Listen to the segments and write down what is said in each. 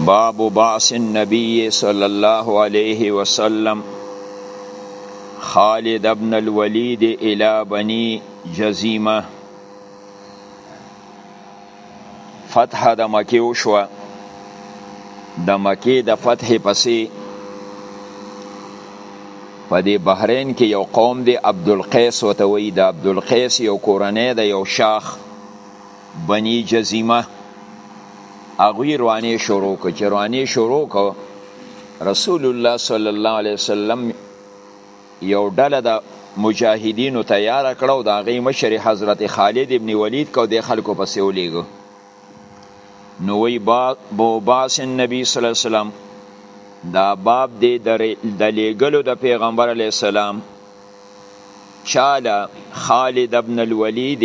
باب بعث النبي صلى الله عليه وسلم خالد ابن الوليد الى بني جزيمه فتح د مکه وشو د مکه د فتح پسې په دې بحرین کې یو قوم دی عبدالقیس وته وی د عبدالقیس یو کورنۍ د یو شاخ بنی جزیمه هغوی روانې شروع کړ چې روانې شروع کړ رسول الله صلی الله علیه وسلم یو ډله د مجاهدینو تیار کړه او د هغې مشر حضرت خالد ابن ولید کو د خلکو پسې ولیږه نو وی با بو باس نبی صلی الله علیه وسلم دا باب دی د لیګلو د پیغمبر علیه السلام چاله خالد ابن الولید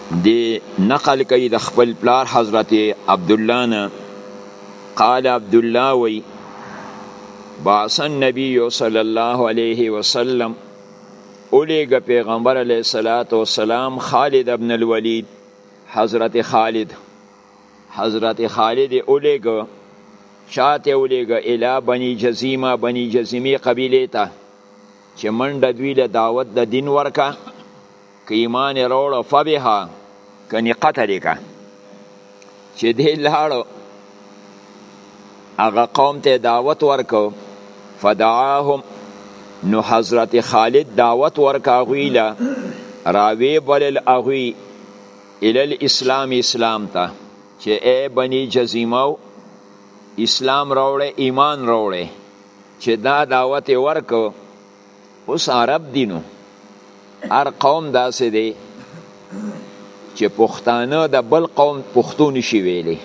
دی نقل کوي د خپل پلار حضرت عبدالله نه قال عبدالله وی بعث النبی صلی الله علیه وسلم اولیګ پیغمبر علیه الصلاۃ والسلام خالد ابن الولید حضرت خالد حضرت خالد اولیګ چاته اولیګ الی بنی جزیمه بنی جزیمه قبیله ته چې منډه دوی له دعوت د دین ورکه که ایمان یې راوړو فبها که نې قتل یې که چې دی لاړو هغه قوم ته دعوت ورکو فدعاهم نو حضرت خالد دعوت ورکا هغوی له راوی بلل هغوی الی الاسلام اسلام ته چې ای بنی جزیمه اسلام راوړی ایمان راوړی چې دا دعوت ورکو اوس عرب دي نو هر قوم داسې دی چې پښتانه د بل قوم پښتو نشي ویلی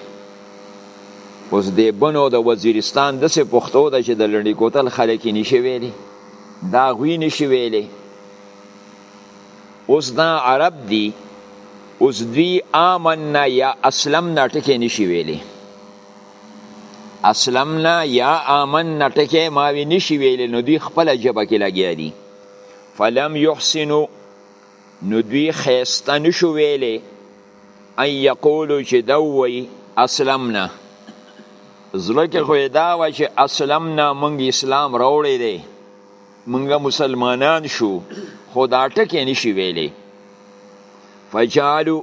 اوس د بنو د وزیرستان داسې پښتو ده چې د لنډي کوتل خلک یې نشي ویلی د هغوی نشي ویلی اوس دا عرب دي اوس دوی آمنا یا اسلمنا ټکې نشي ویلی اسلمنا یا آمنا ټکی ماوی نشي ویلی نو دوی خپل جبه کې لګیا دي فلم یحسنو نو دوی خیسته نشو ویلی ان یقولو چې دوی اسلمنا زړه کې خو دا و چې اسلمنا مونږ اسلام راوړی دی مونږ مسلمانان شو خو دا ټکی نشي ویلی فجعلو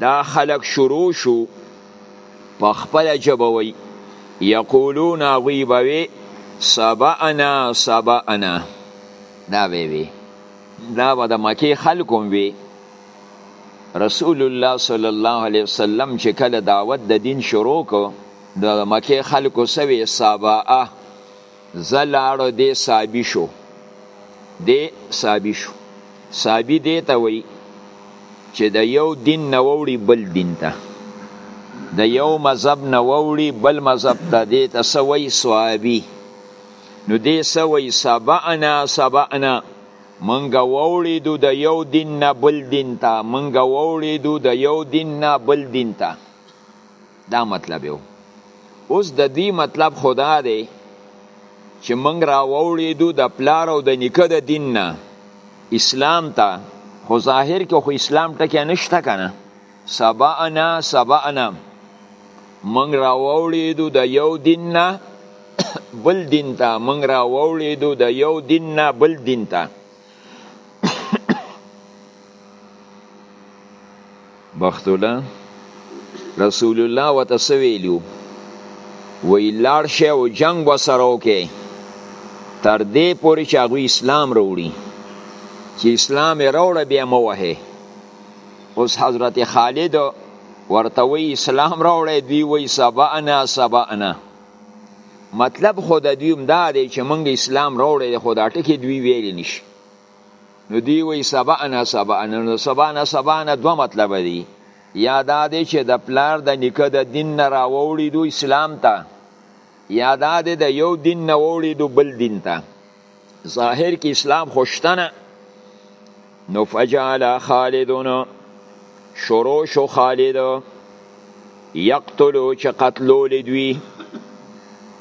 دا خلق شروع شو په خپل جبوي یقولون غوی بوي سبانا سبانا دا وی وی دا به د مکی خلکم وی رسول الله صلی الله علیه وسلم چې کله دعوت د دین شروع کو د مکی خلکو سوي سبا زه لاړو دی صابی شو دی صابی شو صابی دی ته وی چې د یو دین نه وړي بل دین ته د یو مذهب نه وړي بل مذهب ته دی ته سوی صابی نو دی سوی سبعنا سبعنا منګه وړي دو د یو دین نه بل دین ته منګه وړي دو د یو دین نه بل دین ته دا مطلب یو اوس د دې مطلب خدا دی چې موږ را ووړېدو د پلار او د نیکه د دین نه اسلام ته خو ظاهر کې خو اسلام ټکی نشته که نه سبعنا سبعنا موږ را ووړېدو د یو دین نه بل دین ته موږ را ووړېدو د یو دین نه بل دین ته بخت الله رسول الله وته سویلو وی لاړ شي او جنگ وسره وکي تر دې پورې چې هغه اسلام وروړي چې اسلام یې وروړه بیا مو وه اوس حضرت خالد ورته وی اسلام وروړي دوی وی سبعنا سبعنا مطلب خو د دوی هم دا دی چې موږ اسلام وروړي خو دا ټکی دوی ویلی نشي نو دی وی سبعنا سبعنا نو سبعنا سبعنا دو مطلب دی یا دا دی چې د پلار د نیکه د دین نه راوړی دو اسلام ته یا دا دی د یو دین نه وړی دو بل دین ته ظاهر کې اسلام خوشتنه نو فجعل خالدون شروع شو خالد یقتلو چې قتلول دوی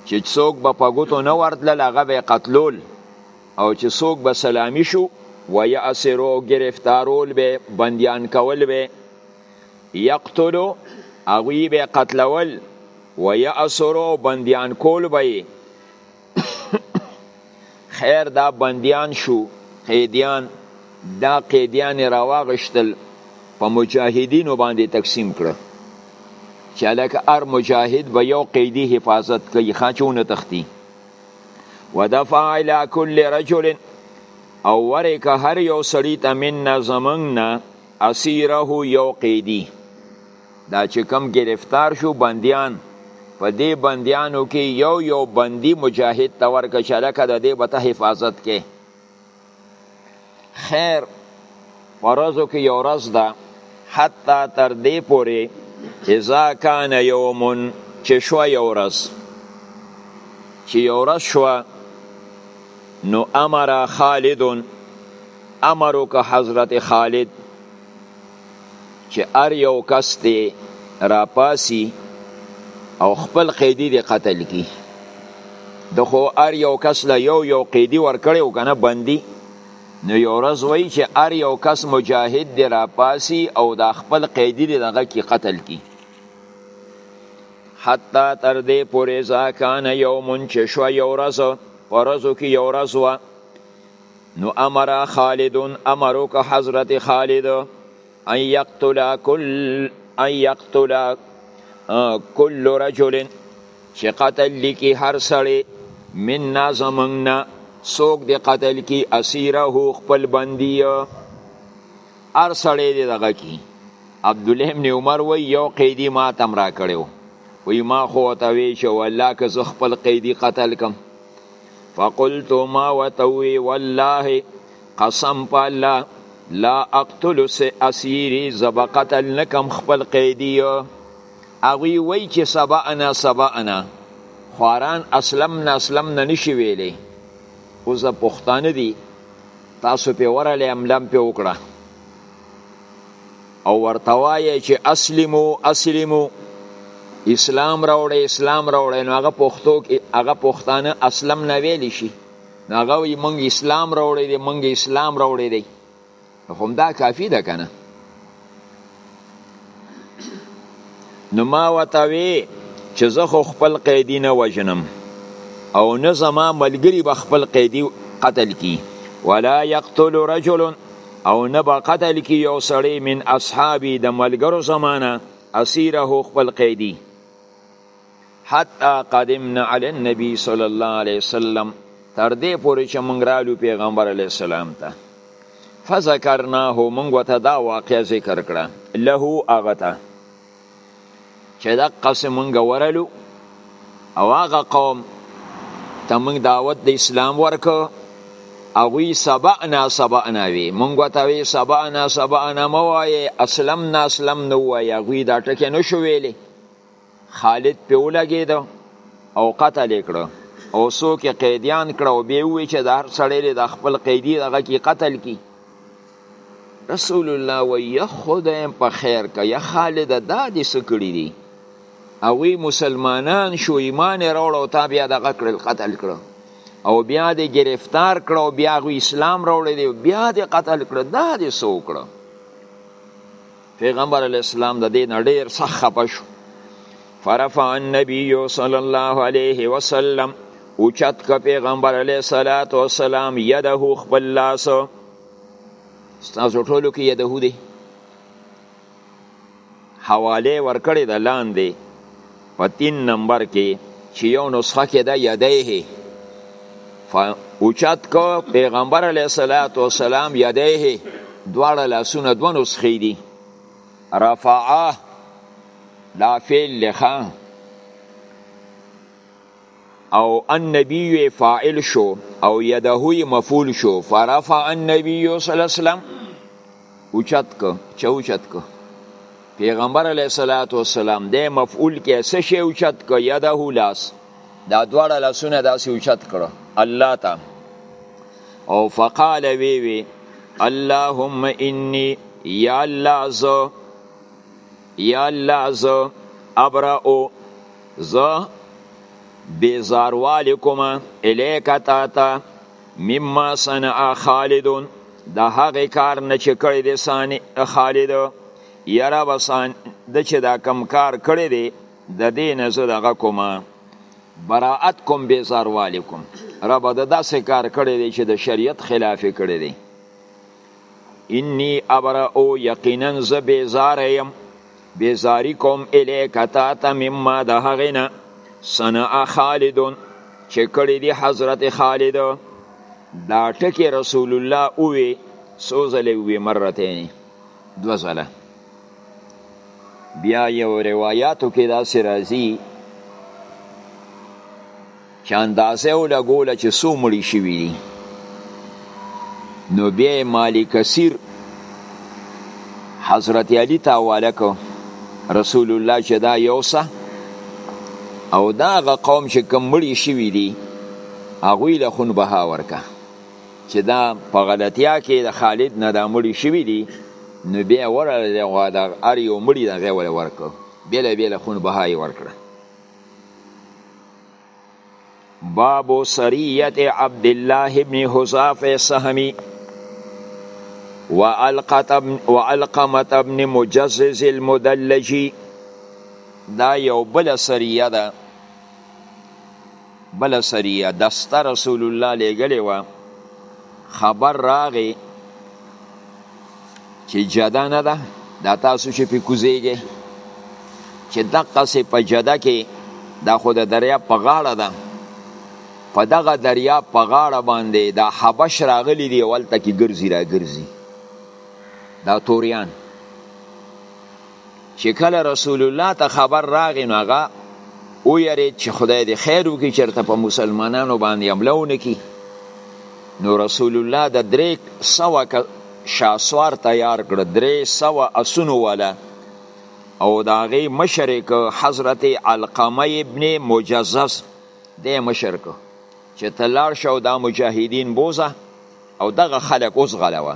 چې څوک به په ګوتو نه ورتلل هغه به قتلول او چې څوک به سلامي شو و یاسرو گرفتارول به بندیان کول به یقتلو هغوی به قتلول و یاسرو بندیان کول به خیر دا بندیان شو قیدیان دا قیدیان راواغشتل په مجاهدینو باندې تقسیم کړه چې لکه هر مجاهد به یو قیدی حفاظت کوي خاچونه تختی ودفع الى كل رجل او ورک هر یو سړی ته من زمنګ نه اسیره یو قیدی دا چې کم گرفتار شو بندیان په دې بندیانو کې یو یو بندي مجاهد ته ورکړه چې هلکه د دې به ته حفاظت کې خیر ورځو کې یو ورځ ده حتی تر دې پورې اذا کان یوم چې شو یو ورځ چې یو ورځ شو نو امر خالد امر وک حضرت خالد چې ار یو کس دی راپاسی او خپل قیدی دی قتل کی د خو ار یو کس له یو یو قیدی ورکړی او کنه بندي نو یو ورځ وای چې ار یو کس مجاهد دی را پاسی او دا خپل قیدی دی دغه کی قتل کی حتی تر دې پورې ځاکان یومون چې شو یو ورځ ورځو کې یو ورځ وه نو امر خالد امر وک حضرت خالد ان یقتل کل ان یقتل کل رجل چې قتل لکی هر سړی من نا زمنګنا سوک دی قتل کی اسیره خپل بندی هر سړی دی دغه کی عبد الله ابن عمر و یو قیدی ما تم را کړو وی ما خو ته وی چې والله که زه خپل قیدی قتل کم فقلت ما وتوي والله قسم په الله لا اقتل اسيري زب قتل نکم خپل قیدی اغوی وی چې سبا انا سبا انا خواران اسلم نه اسلم نه نشي ویلې او زه پښتانه دي تاسو په ورله املم په وکړه او ورته وایي چې اسلمو اسلمو اسلام راوړی اسلام راوړی نو هغه پښتو کې هغه پښتانه اسلم نه ویلی شي نو هغه وایي مونږ اسلام راوړی دی مونږ اسلام راوړی دی نو همدا کافي ده که نه نو ما وته وی چې زه خو خپل قیدی نه وجنم او نه زما ملګری به خپل قیدی قتل کی ولا یقتل رجل او نه به قتل کی یو سړی من اصحابی د ملګرو زمانه اسیره خپل قیدی حتی قدمنا علی النبی صلی الله علیه وسلم تر دې پورې چې مونږ رالو پیغمبر علیه السلام ته فذکرناه مونږ وته دا واقعه ذکر کړه له هغه ته چې دا قسم مونږ ورلو او هغه قوم ته مونږ دعوت د اسلام ورکو اوی سبعنا سبعنا وی مونږ وته وی سبعنا سبعنا مو وای اسلمنا اسلمنا وای غوی دا ټکه نشو ویلې خالد په ولګید او قتل کړ او سو کې قیدیان کړ او به وی چې د هر سړی د خپل قیدی دغه کې قتل کی رسول الله و یا خدایم په خیر کا یا خالد دا دې سکړی دی او وی مسلمانان شو ایمان راوړ او تا بیا دغه کړل قتل کړ او بیا دې گرفتار کړ او بیا غو اسلام راوړ دی بیا دې قتل کړ دا دې سو کړ پیغمبر علی السلام د دین ډیر سخت خپه شو فرفع النبی صلی الله علیه وسلم اوچت که پیغمبر علی صلوات و سلام یده خپل لاس تاسو ټولو کې یده دی حواله ورکړې د لاندې په تین نمبر کې چې یو نسخه کې ده یدیه اوچت کو پیغمبر علیه الصلاۃ والسلام یدیه دواړه لاسونه دوه نسخې دي رفعه دا فعل لخه او النبی یې فاعل شو او یده یې مفعول شو فرفع النبی صلی الله علیه وسلم اوچت که چا اوچت که پیغمبر علیه الصلاۃ والسلام د مفعول کې څه شی اوچت که یده لاس دا دواړه لاسونه داسې اوچت کړه الله ته او فقال وی وی اللهم انی یا الله زه یا الله زه ابرأ زه بیزاروالی کوم الیک تا ته مما صنع خالد د هغه کار نه چې کړی دی صانع خالد یاره وسان د چې دا کم کار کړی دی د دې نه زه دغه کوم براءت کوم بیزاروالی کوم ربه د داسې کار کړی دی چې د شریعت خلاف کړی دی انی ابرا او یقینا ز بیزار یم بیزاری کوم الیک تا ته مما د هغینا صنع خالد چې کړی دی حضرت خالد دا ټکی رسول الله اووی سوزل وی مرتين دو زله بیا یو روایتو کې دا سرازی چې اندازه یې ولګوله چې څو مړي شوي دي نو بیا یې مالی کثیر حضرت علی ته حواله کو رسول الله چې دا یوسه او دا غ قوم چې کم مړي شوي دي هغوی له خون بها ورکه چې دا په غلطیا کې د خالد نه دا مړي شوي دي نو بیا ورله د غوا د هر یو مړي دغه ول ورکړو بېله بېله خون بها یې ورکړه باب سریت عبد الله ابن حذافه سهمی وعلقمت ابن مجزز المدلجی دا یو بل سریه ده بل سریه دسته رسول الله لګلی و خبر راغی چې جده نه ده دا تاسو چې په کوزیږي چې دقه سي په جده کې دا خو د دریا په غاړه ده په دغه دریا په غاړه باندې دا حبش راغلی دی ولته کې ګرځي را ګرځي دا توریان چې کله رسول الله ته خبر راغی نو هغه ویرید چې خدای دې خیر وکړي چېرته په مسلمانانو باندې حمله ونه کړي نو رسول الله د درې سوه شاسوار تیار کړ درې سوه اسونو والا او د هغې مشر یې که حضرت علقمه ابن مجزز دی مشر که چې ته لاړ شه او دا مجاهدین بوزه او دغه خلک اوس غلوه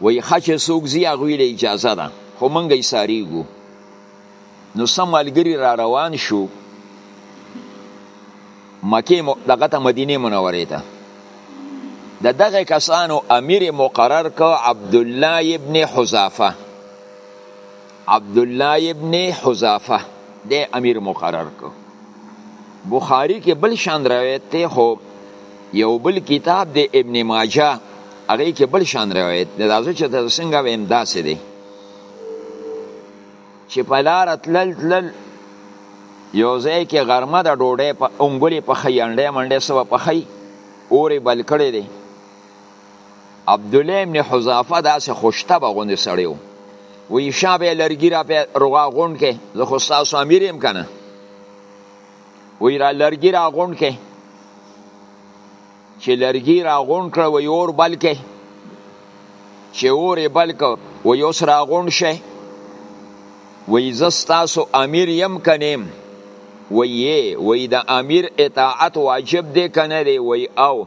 وایي ښه چې څوک ځي هغوی له اجازه ده خو موږ یې ساریږو نو سم ملګری را روان شو مکه دغه ته مدینه منورې ته د دغه کسانو امیر مقرر کو عبد الله ابن حذافه عبدالله ابن حذافه دی امیر مقرر کو بخاری کې بل شان روایت ته خو یو بل کتاب دی ابن ماجه هغه کې بل شان روایت دی دا چې تاسو څنګه ویم داسې دی چې په لار تلل تلل یو ځای کې غرمه د ډوډۍ په انګولې په خیانډې منډې سو په خی اورې بل کړې دی عبدالله ابن حذافه داسې خوشتبه غوندې سړی و وی شاه به لرګي را په رغا غونډ کې زه خو ستاسو امیر یم که نه وی را لرګي را غونډ کې چې لرګي را غونډ کړه وی اور بل کې چې اور یې بل که وی اوس را غونډ شي وی زه ستاسو امیر یم که نه وی وی د امیر اطاعت واجب دی که نه دی وی او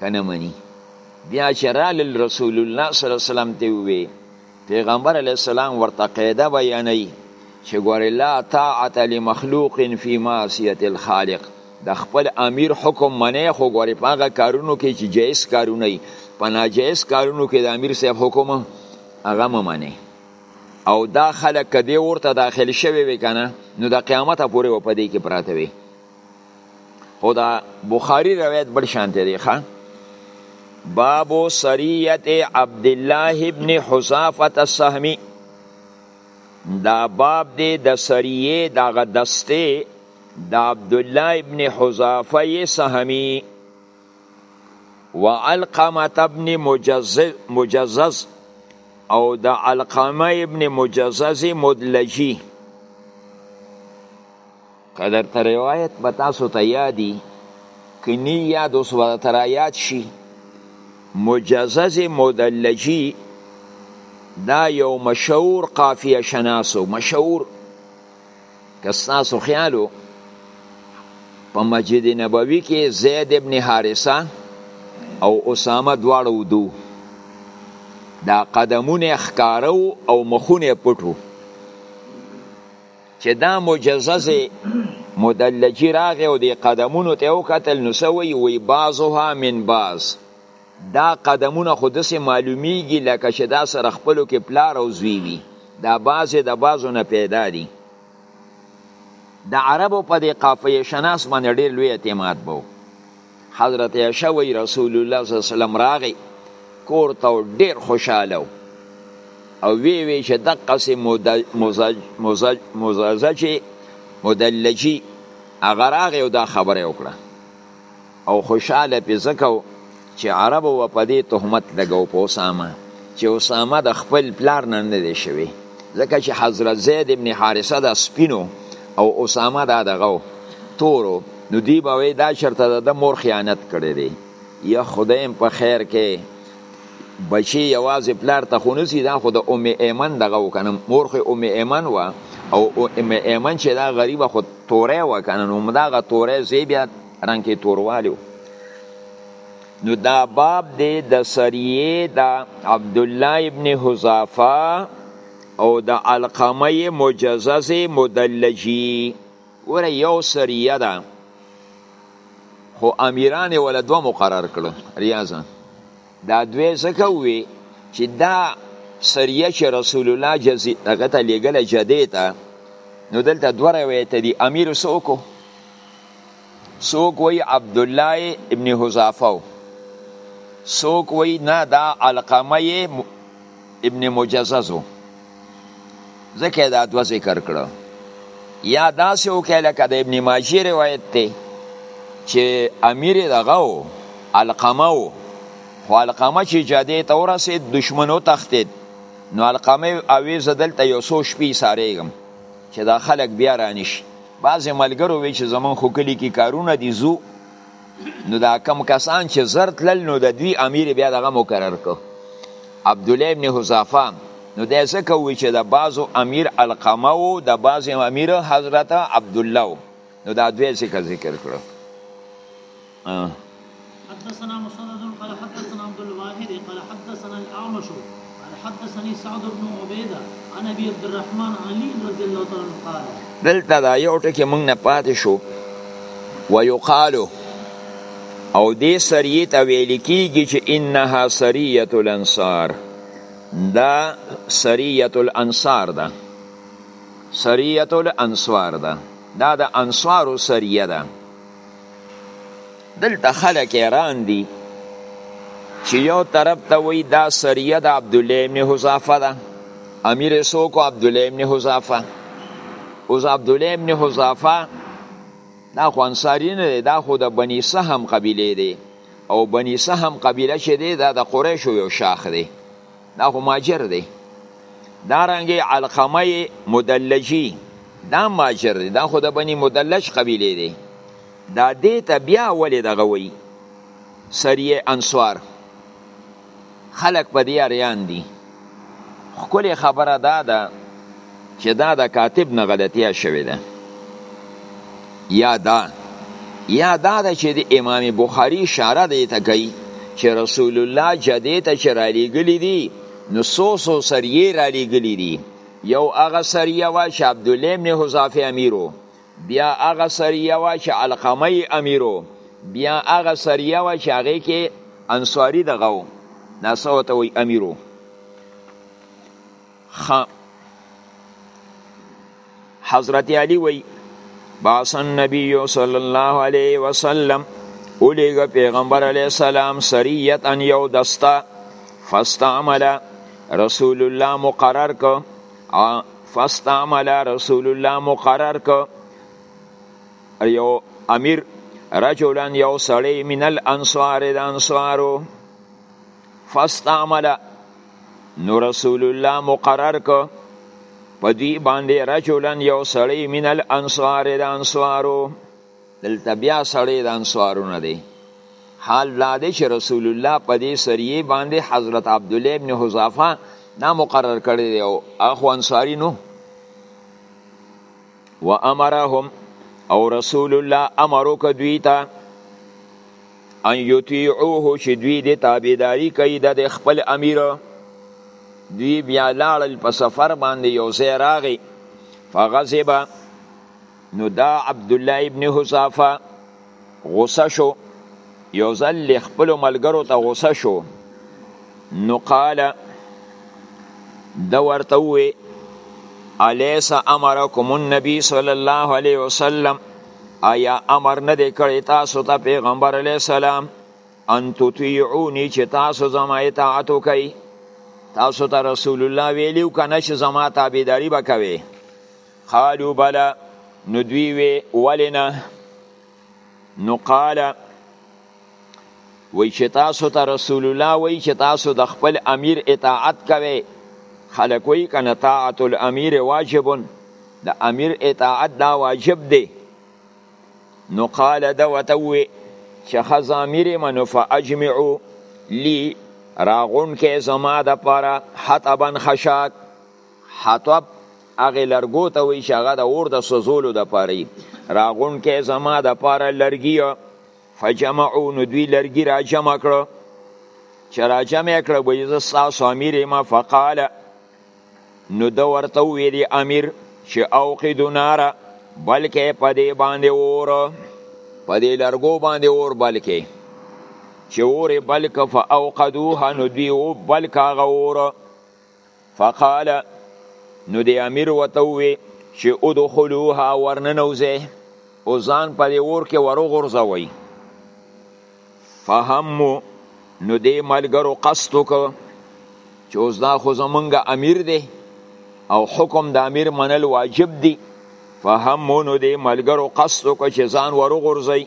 که نه مني بیا چې رالل رسول الله صلی الله علیه وسلم ته ووی پیغمبر علیه السلام ورته قاعده بیانوي چې ګورې لا طاعت لمخلوق فی معصیت الخالق د خپل امیر حکم منې خو ګورې په هغه کارونو کې چې جایز کارونه وي په ناجایز کارونو کې د امیر صاحب حکم هغه مه منې او دا خلک که دې ورته داخل شوی وي که نه نو د قیامته پورې به په دې کې پراته وي خو دا بخاری روایت بل شان دی ښا باب سریت عبد الله ابن حذافه السهمی دا باب دی د سریه دغه دسته د عبد الله ابن حذافه سهمی وعلقمه ابن مجزز مجزز او د علقمه ابن مجزز مدلجی که درته روایت به تاسو ته یادی که نی یاد اوس به درته را یاد شي مجزز مدلجي دا یو مشهور قافیه شناسو مشهور که ستاسو خیالو په مسجد نبوي کې زید ابن حارثه او اسامه دواړه ودو دا قدمونه ښکاره او مخونه پټو چې دا مجزز مدلجی راغی او دی قدمونو ته وکتل نو سوی وی بازها من باز دا قدمونه خو دسې معلومیږي لکه چې دا سره خپلو کې پلار او زوی وي دا بعضې د بعضو نه پیدا دي د عربو په دې قافیه شناس باندې ډېر لوی اعتماد به حضرت عائشه وی رسول الله صلی الله علیه وسلم راغی کور ته ډیر خوشاله او وی وی چې دقه سي مزج مزج مزج مدلجی هغه راغی او دا خبره وکړه او خوشاله پې زکو چې عرب و په دې تهمت لګو په اسامه چې اسامه د خپل پلار نه نه دی شوی ځکه چې حضرت زید ابن حارثه د سپینو او اسامه دا دغه تورو نو دی به وی دا شرط ده د مور خیانت کړی دی یا خدایم په خیر کې بچی یوازې پلار ته خو نسی دا خو د ام ایمن دغه وکنه مور خو ام ایمن و او ام ایمن چې دا غریبه خو توره وکنه نو مداغه توره زی بیا رنګ کې توروالیو نو دا باب دی د سریه د عبد الله ابن حذافه او د علقمه مجزز مدلجی وره یو سریه ده خو امیران ولا دو مقرر کړو ریاضه دا دوی زکه وی چې دا سریه چې رسول الله جزی هغه ته لګل جدی ته نو دلته دوه روایت دي امیر سوکو سوک وی عبد الله ابن حذافه سوک وی نه دا علقمه ابن مجززو ځکه دا دوه ذکر کړو یا داسې وکړه لکه د ابن ماجه روایت دی چې امیر دغه و القمه و خو القمه چې جادې ته ورسېد دشمن وتښتېد نو القمه اوې زه دلته یو څو شپې سارېږم چې دا خلک بیا رانشي بعضې ملګرو وی چې زمونږ خو کلي کې کارونه دي ځو نو دا کم کسان چې زر تلل نو د دوی امیر بیا دغه مقرر کو عبد الله ابن حذافه نو د ځکه وی چې د بازو امیر القمه او د باز امیر حضرت عبد الله نو دا دوی ذکر ذکر کړو حدثنا مسدد قال حدثنا عبد الواحد قال حدثنا الاعمش حدثني سعد بن عبيده عن ابي عبد الرحمن علي رضي الله تعالى عنه قال دلته دا یو ټکی مونږ نه پاتې شو ويقالو او دې سریه ته ویل کیږي چې انها سریه الانصار دا سریه الانصار ده سریه الانصار ده دا د انصارو سریه ده دلته خلک ایران دي چې یو طرف ته وای دا سریه د عبد الله ابن حذافه ده امیر سوکو عبد الله ابن حذافه اوس عبد الله ابن حذافه دا خو انصاری نه دی دا خو د بنی سهم قبیله دی او بنی سهم قبیله چې دی دا د قریشو یو شاخ دی دا خو ماجر دی دا رنګي علقمه مدلجی دا ماجر دی دا خو د بنی مدلج قبیله دی دا دې ته بیا ولې دغه وایي سریه انصار خلق په دې اریان دي خکل خبره دا ده چې دا د کاتب نه غلطیا شوې ده یا دا یا دا ده چې د امام بخاری اشاره دی ته کوي چې رسول الله جدې ته چې را لیږلي دي نو څو څو سریې را لیږلي دي یو هغه سریه وه چې عبدالله ابن حذافه امیرو بیا هغه سریه وه چې علقمه یې امیرو بیا هغه سریه وه چې هغې کې انصاري دغه و دا څه ورته وایي امیرو حضرت علی وی باسن نبی صلی الله علیه وسلم اولیګ پیغمبر علیه السلام سریت ان یو دستا فاستعمل رسول الله مقرر کو فاستعمل رسول الله مقرر کو یو امیر رجلا یو سړی من الانصار د انصارو فاستعمل نو رسول الله مقرر کو په دې باندې رجلا یو سړی من الانصار د انصارو دلته بیا سړی د انصارونه دی حال دا دی چې رسول الله په دې سریه باندې حضرت عبد الله ابن حذافه دا مقرر کړی دی او اخو انصاری نو و امرهم او رسول الله امرو ک دوی ته ان یطیعوه چې دوی د تابعداري کوي د خپل امیر دوی بیا لاړل په سفر باندې یو ځای راغی فغضب نو دا عبدالله ابن حذافه غصه شو یو ځل خپل ملګرو ته غصه شو نو قال د ورته وی الیس امرکم النبی صلی الله علیه وسلم آیا امر نه دی کړی تاسو ته پیغمبر علیه السلام ان تطیعونی چې تاسو زما اطاعت وکړئ تاسو ته رسول الله ویلیو کنه چې زما تابعداري به کوئ قالو بلا نو دوی وی ولنا نو قال وی چې تاسو ته رسول الله وی چې تاسو د خپل امیر اطاعت کوي خلک وی کنه طاعت الامیر واجب د امیر اطاعت دا واجب دی نو قال دا وتوي چې خزامیر من فاجمعوا لي راغون کې زما د پاره حتبن خشاک حطب هغه لرګو ته وی چې هغه د اور د سوزولو د پاره راغون کې زما د پاره لرګي فجمعو نو دوی لرګي را جمع کړو چې را جمع کړو به یې تاسو امیر ما فقال نو د ورته ویلي امیر چې اوقید نار بلکې په دې باندې اور په دې لرګو باندې اور بلکې چې اور بلک فاوقدوها نو دوی او بلک هغه اور فقال نو دی امیر وته وی چې ادخلوها ورننوځي او ځان په دې اور کې وروغورځوي فهم نو دې ملګرو قصد وکړ چې اوس دا خو زمونږ امیر دی او حکم د امیر منل واجب دی فهم نو دې ملګرو قصد وکړ چې ځان وروغورځوي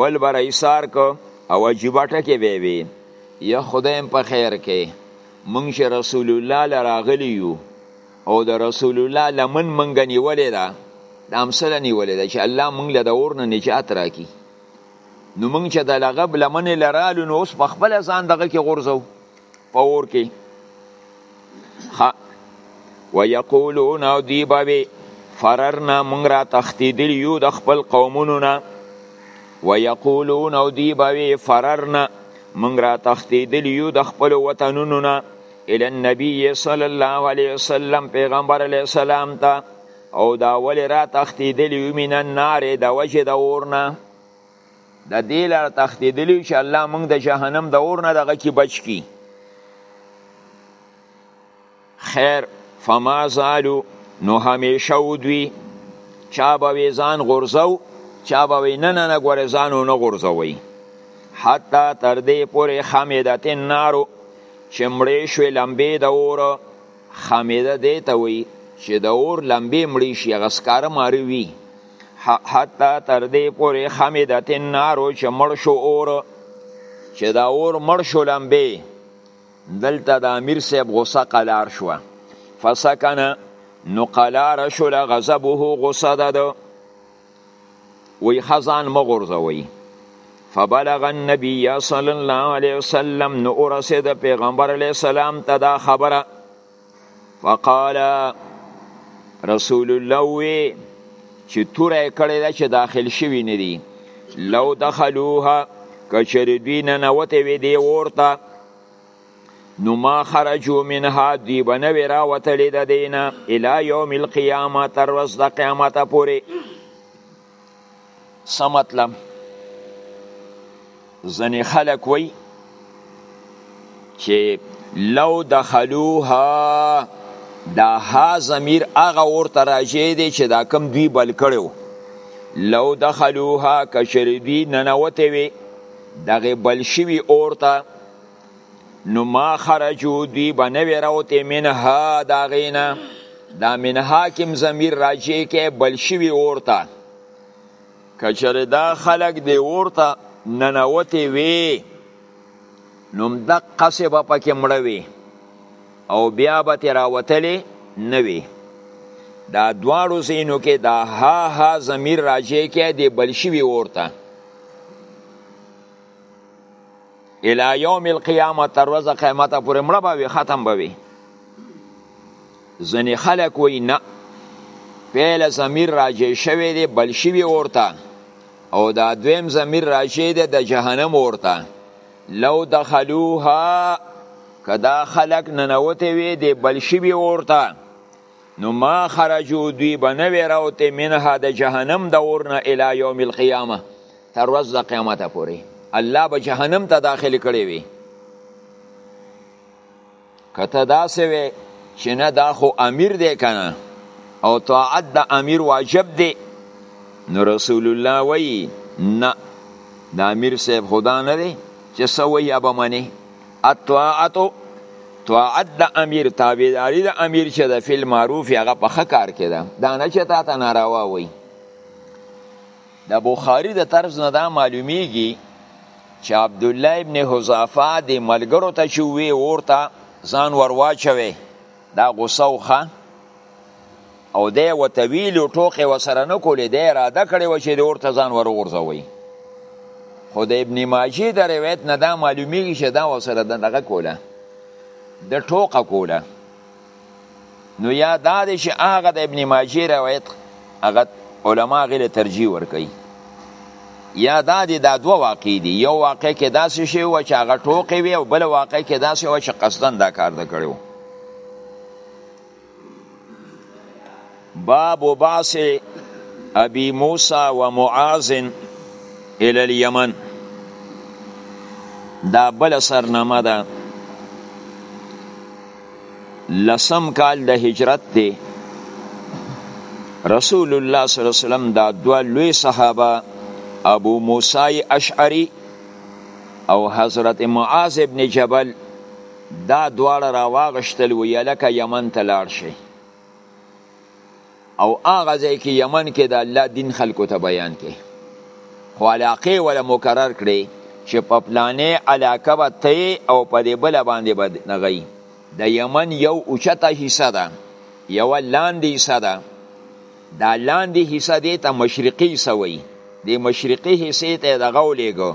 بل به رایسار که او عجیبه ټکې به وي یا خدایم په خیر کې مونږ چې رسول الله لراغلی یو او د رسول الله لمن مونږ نیولې ده د امثله نیولې ده چې الله مونږ له د اور نه نجات راکړي نو مونږ چې د لغب لمنې لرالو نو اوس په خپله ځان دغه کې غورځو په اور کې خا ويقولون او دی بوي فررنا مونږ را تختیدل یو د خپل قومونو نه ويقولون او دی بوي فررنا مونږ را تختیدل یو د خپل وطنونو نه الى النبي صلى الله عليه وسلم پیغمبر علیه السلام ته او دا ول را تختیدل یو من النار د وجه د اورنه د دې لار تختیدلی چې الله موږ د جهنم د اور نه دغه کې بچ کی خیر فما زالو نو همیشه ودوی چا به وی ځان غورځو چا به وی نه نه نه ګورې ځان نه غورځوي حتی تر دې پورې خمیدت النارو چې مړې شوې لمبې د اور خمیده دې ته وي چې د اور لمبې مړې شي هغه سکاره ماروي حتی تر دې پورې خمیدت النار چې مړ شو اور چې دا اور مړ شو لمبه دلته د امیر صاحب غوسه قلار شو فسکنه نو قلار شو له غضبه غوسه ده وی خزان مغورځوي فبلغ النبي صلی الله علیه وسلم نو ورسید پیغمبر علیه السلام ته دا خبره فقال رسول الله وی چې توره کړی دا چې داخل شوی نه دی لو دخلوها کچری دوی نه نوته وی دی ورته نو ما خرجو منها دی بنه وی را وتلی د دینه الی یوم القیامه تر ورځ د قیامت پورې څه مطلب ځنې خلک وایي چې لو دخلوها دا ها ضمیر هغه ورته راجع دی چې دا کم دوی بل کړو لو دخلوها کشر دوی ننوتې وي دغه بل شوي اورته نو ما خرجو دوی به نه وی راوتې منها دا غینا دا منها کم زمیر راجع کې بل شوی اورته کچره دا خلق دی اورته ننوتې وی نوم دق قصب پکې مړه وی او بیا به تې راوتلې نه وی دا دواړو زینو کې دا ها ها زمیر راجع کې دی بل شوی اورته الی یوم القیامه تر ورځ قیامت پورې مړه به وي ختم به وي ځنې خلک وایي نه پیل ضمیر راجع شوی دی بل شوي اورته او دا دویم ضمیر راجع دی د جهنم اورته لو دخلوها که دا خلک ننوتې وي د بل شوي اورته نو ما خرجو دوی به نه وی راوته منها د جهنم د اور نه الی یوم القیامه تر ورځ د قیامت پورې الله به جهنم ته داخل کړي وي کته دا سوي چې نه دا خو امیر دی کنه او طاعت د امیر واجب دی نو رسول الله وی نه د امیر صاحب خدا نه دی چې سوی یا به منی الطاعت طاعت د امیر تابعداري د امیر چې د فعل معروف هغه په ښه کار کې ده دا نه چې تا ته ناروا وایي د بخاری د طرز نه دا معلومیږي چې عبد الله ابن حذافه د ملګرو ته چې وی ورته ځان ورواچوي دا غوسه وخه او دی ورته ویلي ټوقې ورسره نه کولې دی اراده کړې وه چې د اور ته ځان ور وغورځوي خو د ابن ماجه د روایت نه دا معلومیږي چې دا ورسره د دغه کوله د ټوقه کوله نو یا دا دی چې هغه د ابن ماجه روایت هغه علما هغې له ترجیح ورکوي یا دا دی دا دوه واقع دي یو واقع کې داسې شی و چې هغه ټوقې وي او بل واقع کې داسې و چې قصدن دا کار د کړی باب و باس ابي موسى و معاذ الى اليمن دا بل سرنامه ده لسم کال د هجرت دی رسول الله صلی الله علیه وسلم دا دوه لوی صحابه ابو موسی اشعری او حضرت معاذ ابن جبل دا دواړه راواغشتل وی الکه یمن ته لاړ شي او هغه ځای کې یمن کې د الله دین خلکو ته بیان کې خو علاقه ولا مقرر کړي چې په پلانې علاقه به ته او په دې بل باندې بد نغی د یمن یو اوچته حصہ ده یو لاندې حصہ ده دا لاندې حصہ دې ته مشرقي حصہ وایي د مشرقي حصې ته د غولېګو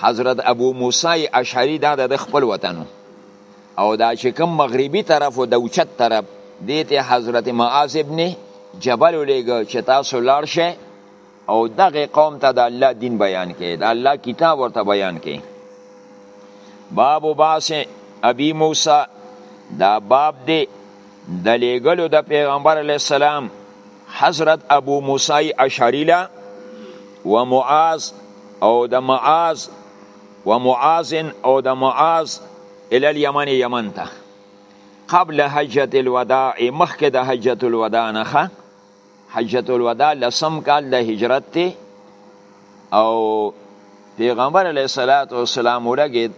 حضرت ابو موسی اشعری دا د خپل وطنو او دا چې کوم مغربي طرف او د اوچت طرف دې ته حضرت معاذ ابن جبل ولېږه چې تاسو لاړ شئ او دغه قوم ته د الله دین بیان کړي د الله کتاب ورته بیان کړي باب باس ابي موسی دا باب دی د لېږلو د پیغمبر علی السلام حضرت ابو موسی اشعری له و معاذ او د معاذ و معاذ او د معاذ الى اليمن یمن ته قبل حجت الوداع مخکې د حجت الوداع نه حجت الوداع لسم کال د هجرت ته او پیغمبر علیه الصلاۃ والسلام ولګید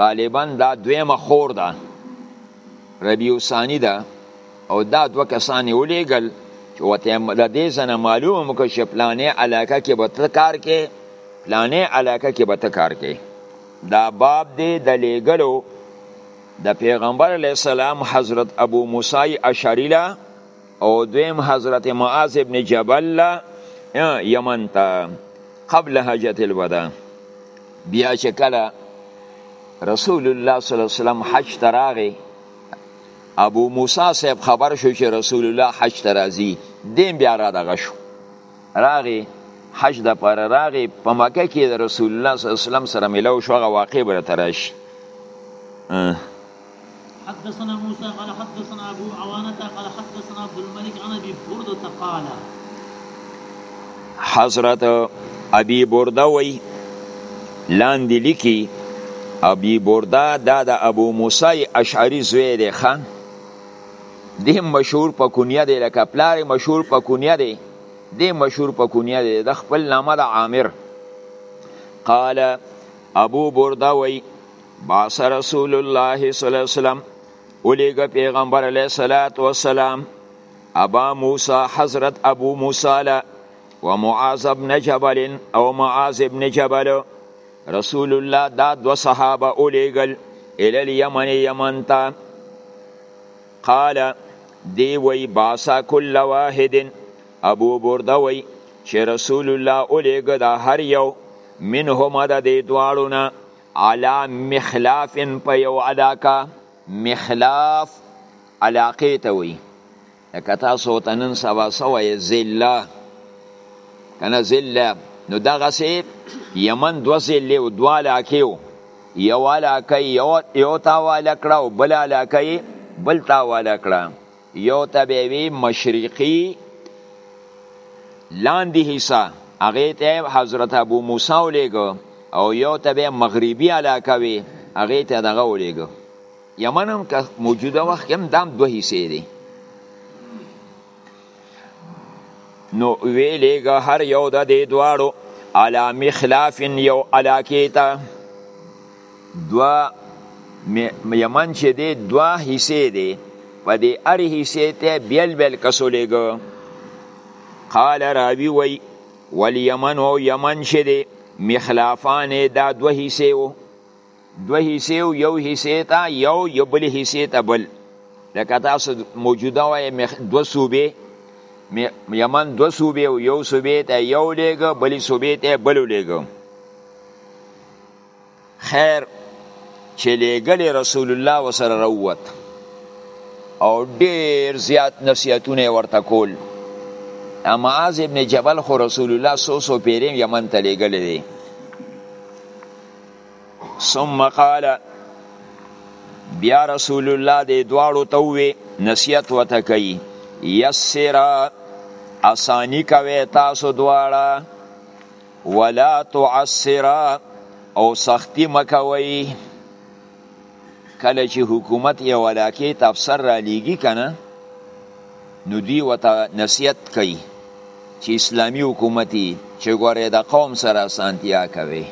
غالبا دا دویمه خور ده ربیع ثانی ده او دا دوه کسان یې ولیږل چې ورته له دې ځای نه معلومه مو کړه چې پلانې علاقه کې به ته کار کې پلانې علاقه کې به ته کار کې دا باب دی د لیږلو د پیغمبر علی السلام حضرت ابو موسی اشعری لا او دویم حضرت معاذ ابن جبل لا یمن ته قبل حجت الوداع بیا چې کله رسول الله صلی الله علیه وسلم حج تراغه ابو موسی صاحب خبر شو چې رسول الله حج ته راځي دیم بیا را دغه شو راغی حج د پر راغی په مکه کې د رسول الله صلی الله علیه وسلم سره ملو شو هغه واقع بر ترش حدثنا موسى قال حدثنا ابو عوانه قال حدثنا عبد الملك عن ابي برده قال حضرت ابي برده وی لاندې لیکي ابي برده دا د ابو موسی اشعری زوی دی خان دی مشهور په کونیه دی لکه پلار مشهور په کونیه دی دی مشهور په کونیه دی د خپل نامه د عامر قال ابو برده وی باس رسول الله صلی الله علیه وسلم اولیګه پیغمبر علیه الصلاۃ والسلام ابا موسی حضرت ابو موسی له ومعاذ ابن جبل او معاذ ابن جبل رسول الله دا دو صحابه اولیگل الى اليمن یمن تا قال دی وی باسا کل واحد ابو برده وی چې رسول الله اولیګ دا هر یو منهما د دې دواړو نه علا مخلاف په یو علاقه مخلاف علاقې ته وایي لکه تاسو ته نن سبا څه وایې ضلع که نه ضلع نو دغسې یمن دوه ضلعې او دوه علاقې و یو علاقه یو یو ته حواله کړه او بل علاقه یې بل ته حواله کړه یو ته به یې وي مشرقي لاندې حصه هغې ته حضرت ابو موسی ولیږه او یو ته به مغربي علاقه وي هغې ته دغه ولیږه یمن هم که موجوده وخت کې هم دام دوه حصې دی نو ویلېږه هر یو د دې دواړو علا مخلاف یو علاقې ته دوه یمن چې دی دوه حصې دی په دې هرې حصې ته بیل بیل کسو لېږه قال راوی وی ولیمن او یمن چې دی مخلافانې دا دوه حصې وو دو حصې او یو حصې ته یو یو بل حصې ته بل لکه تاسو موجوده وای دو صوبې یمن دو صوبې او یو صوبې ته یو لیږه بلې صوبې ته بل لیږه خیر چې لیږلې رسول الله وسره روت او ډیر زیات نصیحتونه ورته کول معاذ ابن جبل خو رسول الله سو سو پیریم یمن ته لیږلی دی ثم قال بیا رسول الله دې دواړو ته وې نصیحت وته کوي یسرا اسانی کوي تاسو دواړه ولا تعسرا او سختی مکوي کله چې حکومت یو علاقې ته افسر را لیږي کنه نو دوی وته نصیحت کوي چې اسلامی حکومتي چې ګوره د قوم سره سانتیا کوي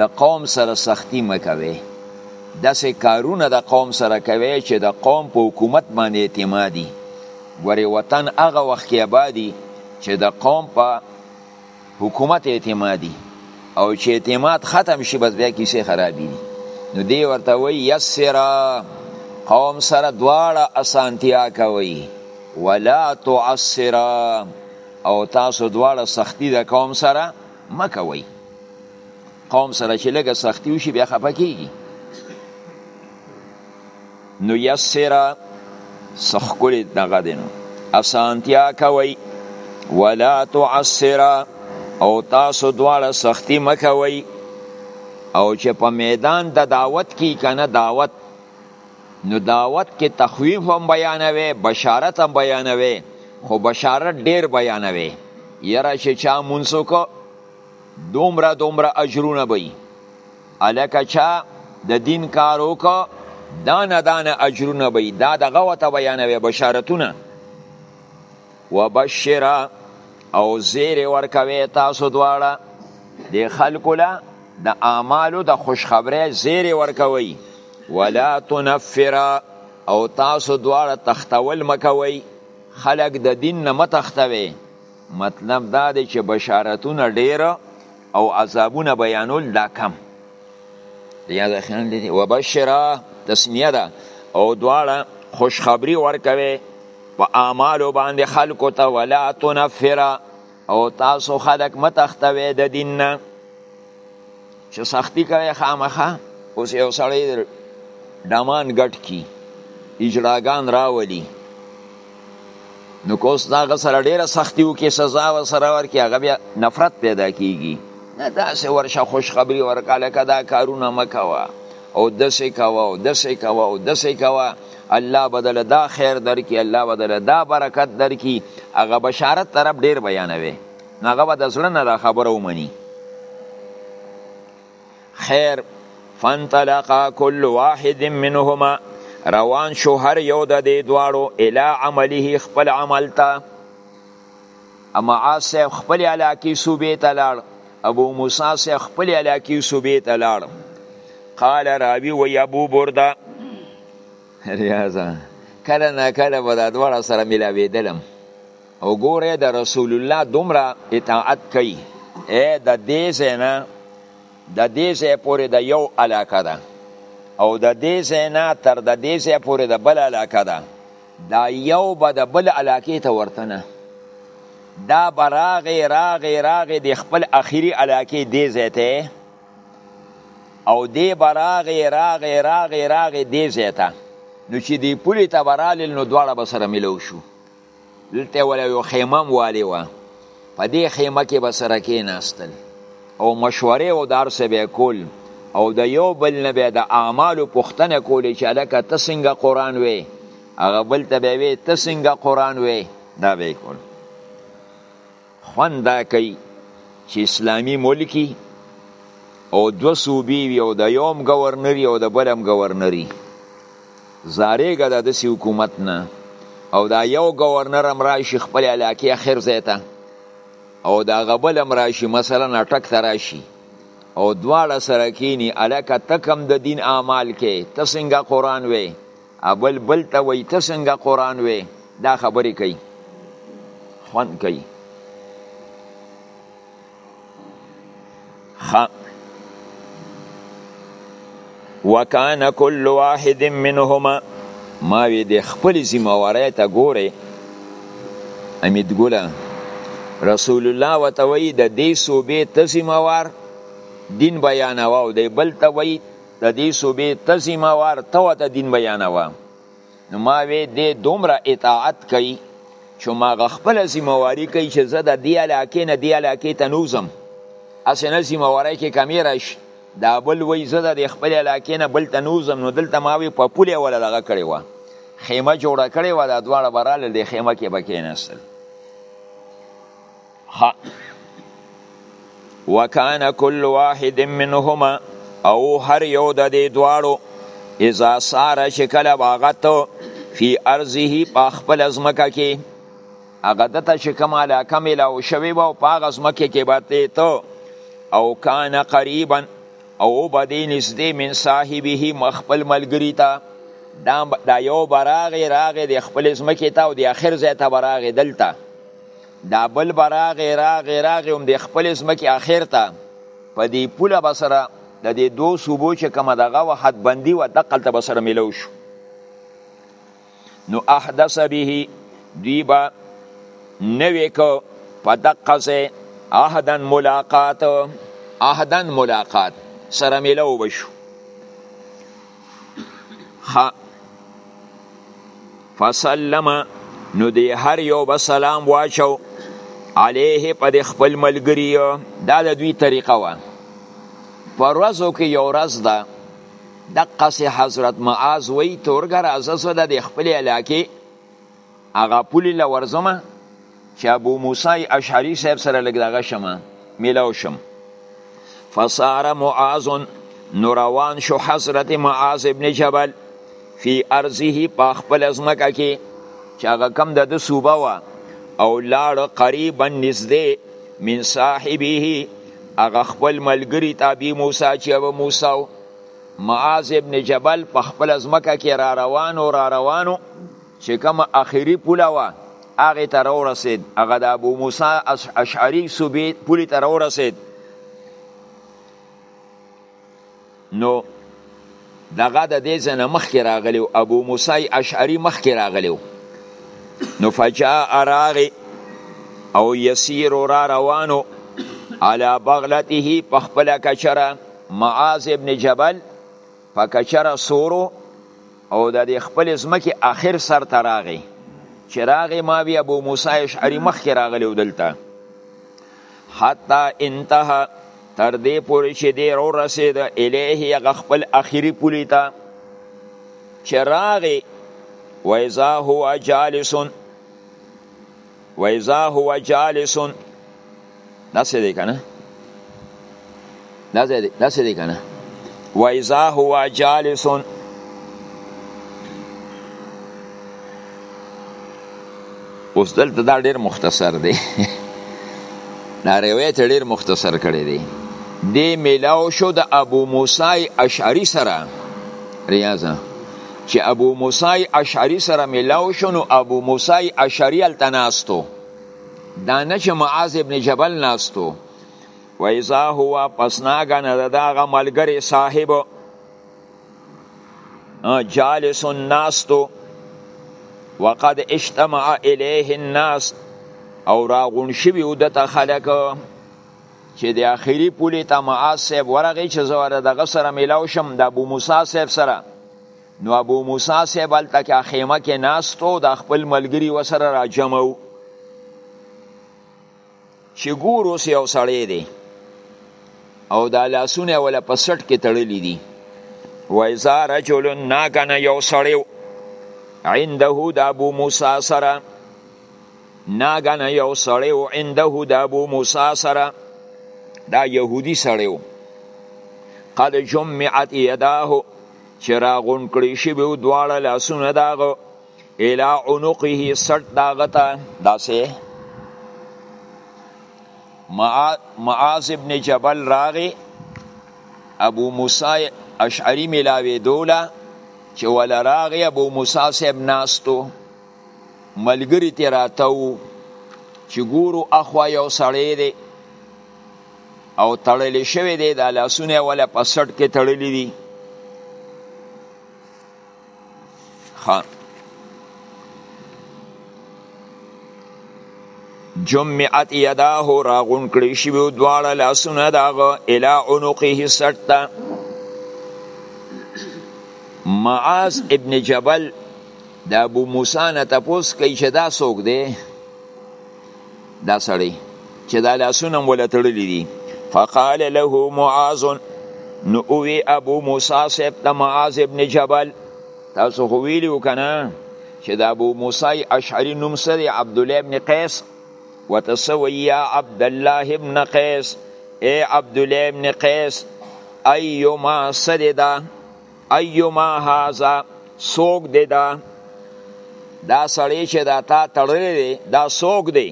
د قوم سره سختی مکوي داسې کارونه د قوم سره کوي چې د قوم په حکومت باندې اعتمادي ګوره وطن هغه وخت کې آبادي چې د قوم په حکومت اعتمادي او چې اعتماد ختم شي بس بیا کیسې خرابې دي نو دی ورته وایي یسرا قوم سره دواړه اسانتیا کوي ولا تعسرا او تاسو دواړه سختی د قوم سره مکوي قوم سره چې لږه سختی وشي بیا خپه کیږي نو یسر څه ښکلې دغه دی نو اسانتیا کوئ ولا تعسر او تاسو دواړه سختی مه کوئ او چې په میدان د دعوت کې کنه دعوت نو دعوت کې تخویف هم بیانوي بشارت هم بیانوي خو بشارت ډیر بیانوي یره چې چا مونږ وکړو دومره دومره اجرونه به الکه چا د دین کار وکړ دانه دانه اجرونه به دا دغه وته بیانوي بشارتونه وبشرا او زیر ورکوي تاسو دواړه د خلکو له د اعمالو د خوشخبری زیر ورکوي ولا تنفرا او تاسو دواړه تختول مکوي خلک د دین نه متختوي مطلب دا دی چې بشارتونه ډیره او عذابونه بیانول دا کم یا د خیال دي وبشرا تسمیه ده او دواړه خوشخبری ورکوي په اعمالو باندې خلکو ته ولا تنفرا او تاسو خلک متختوي د دین نه چې سختی کوي خامخه اوس یو سړی ډمان ګټ کی اجلاګان راولي نو کوس دا غ سره ډیره سختی او کې سزا و سره ورکې هغه بیا نفرت پیدا کیږي نه دا سه ورشه خوشخبری ورکاله کدا کارونه مکوا او دسه کوا او دسه کوا او دسه کوا الله بدل دا خیر درکې الله بدل دا برکت درکې هغه بشارت طرف ډیر بیانوي هغه به د زړه نه خبره ومني خیر فانطلقا كل واحد منهما روان شو هر یو د دې دواړو الی عمله خپل عمل ته اما صاحب خپل علاقی صوبې ته لاړ ابو موسی صاحب خپل علاقی صوبې ته لاړ قال راوی و ابو برده ریاضه کله نه کله به دا دواړه سره ملاوېدلم او ګوره د رسول الله دومره اطاعت کوي اې د دې زینا د دې زې پورې د یو علاقه ده او د دې زینا تر د دې زې پورې د بل علاقه ده دا یو به د بل علاقه ته ورته نه دا براغه راغه راغه د خپل اخیری علاقه دې زې ته او دې براغه راغه راغه راغه دې زې ته نو چې دې پولی ته برال نو دواړه به سره ملو شو دلته ولا یو خیمه هم والي وه په دې خیمه کې به سره کېناستل او مشورې او د هر څه به یې کول او د یو بل نه به د اعمالو پوښتنه کولې چې هلکه ته څنګه قرآن وې هغه بل ته به یې وې ته څنګه قرآن وې دا به یې کول خوند دا کوي چې اسلامي ملکي او دو صوبې وي او د یو هم ګورنري او د بل هم ګورنري زارېږه د داسې حکومت نه او دا یو ګورنر هم راشي خپل علاقې اخر ځای ته او دا غبل هم راشي مثلا اټک ته راشي او دواړه سره کینی الکه تکم د دین اعمال کې ته څنګه قران وې اول بل ته وای ته څنګه قران وې دا خبرې کوي خوند کوي خ وکانه کل واحد منهما ما وی د خپل ذمہواری ته ګوره امید ګولا رسول الله وتوی د دې صوبې ته ذمہوار دین بیانواو دی بل ته وی د دې صوبې ته ذمه وار ته ورته دین بیانوه نو ما وی دی دومره اطاعت کوي چې ما خپل ذمہ واری کوي چې زه د دې علاقې نه دې علاقې ته نوزم اسې نه ذمہ واری کې کمی راشي دا بل وی زه د خپل علاقې نه بل ته نوزم نو دلته ما وی په پوله ولا دغه کړی و خیمه جوړه کړی و دا دواړه براله د خیمه کې بکیناستل ها وکان کل واحد منهما او هر یو د دې دواړو اذا سار شکل واغت فی ارزه په خپل ازمکه کې هغه د ته چې کوم علاقه ملاو شوی و او په هغه ازمکه کې به ته او کان قریبا او به دې نږدې من صاحبه مخبل ملګری ته دا, دا یو براغې راغې د خپل ازمکه ته او د اخر ځای ته براغې دلته دا بل به راغې راغې راغې هم د خپل ځمکې اخر ته په دې پوله به سره د دې دوو صوبو چې کومه دغه وه حدبندي وه دقلته به سره میلو شو نو احدث به دوی به نوې کو په دقه ځای عهدن ملاقات عهدن ملاقات سره میلو بشو خ فسلم نو دی هر یو به سلام واچو علیه په د خپل ملګری دا د دوی طریقه وه په ورځو کې یو ورځ ده دقسې حضرت معاذ وی تورګه راځه زه د خپل علاقې هغه پولی له ورزمه چې ابو موسی اشعری صاحب سره لګ دغه شمه ملاو شم فصار معاذ نو روان شو حضرت معاذ ابن جبل فی ارزه په خپل ازمکه کې چې هغه کم د د صوبه وا او لاړ قریبا نږدې من صاحبه هغه خپل ملګری تابع موسی چې ابو موسی معاذ ابن جبل په خپل ازمکه کې را روانو را روانو چې کوم اخري پوله وه هغه ته راورسید هغه د ابو موسی اشعری صوبې پولی ته راورسید نو دغه د دې ځنه مخکې راغلی ابو موسی اشعری مخکې راغلی نو فجاء راغی او یسیر را روانو علا بغلته په خپل کچره معاذ ابن جبل په کچره سورو او د دې خپل ځمکې اخر سر ته راغی چې راغی ما وی ابو موسی اشعری مخکې راغلی دلته حتی انتها تر دې پورې چې دې رو رسید الیه هغه خپل اخیری پولی ته چې راغی وایزا هو جالسون وایزا هو جالسون دا څه دی کنه دا څه دی دا څه دی کنه و اذا هو جالس اوس دلته دا ډیر مختصر دی دا روایت ډیر مختصر کړی دی دی میلاو شو د ابو موسی اشعری سره ریاضه چې ابو موسی اشعری سره ملاو شنو ابو موسی اشعری التناستو دا نه چې معاذ ابن جبل ناستو و اذا هو پس ناګنه دغه ملګری صاحب جالس ناستو وقد اجتمع الیه الناس او راغون شوی او د ته خلک چې د اخیری پولی ته معاذ صاحب ورغی چې زه ور دغه سره ملاو شم د ابو موسی صاحب سره نو ابو موسی صاحب هلته کې خیمه کې ناست و د خپل ملګري وسره را جمع و چې ګور اوس یو سړی دی او دا لاسونه ولا په سټ کې تړلې دي وایزا رجل ناکنه یو سړی عنده د ابو موسی سره ناګنه یو سړی و عنده د ابو موسی سره دا یهودي سړی و قد جمعت یداه چې راغون کړی شي به دواړه لاسونه داغه اله عنقه سټ داغه ته داسې معاذ ابن جبل راغی ابو موسی اشعری ملاوی دوله چې ول راغی ابو موسی صاحب ناستو ملګری تی راتاو چې ګورو اخوا یو سړی دی او تړلې شوی دی دا لاسونه ولا په سټ کې تړلې دي ها جمعت یداه راغون کړی شی وو دواړه لاسونه داغه الی عنقه سټه معاذ ابن جبل د ابو موسی نه تاسو کوي چې دا څوک دی دا سړی چې دا لاسونه مولا تړلي دي فقال له معاذ نو اوی ابو موسی صاحب د معاذ ابن جبل تاسو خو ویلو کنه چې د ابو موسی اشعری نوم سره عبد الله ابن قیس وتسوی یا عبد الله ابن قیس اے عبد الله ابن قیس ایما سره دا ایما هاذا سوق دی دا دا سړی چې دا تا تړلی دی دا سوق دی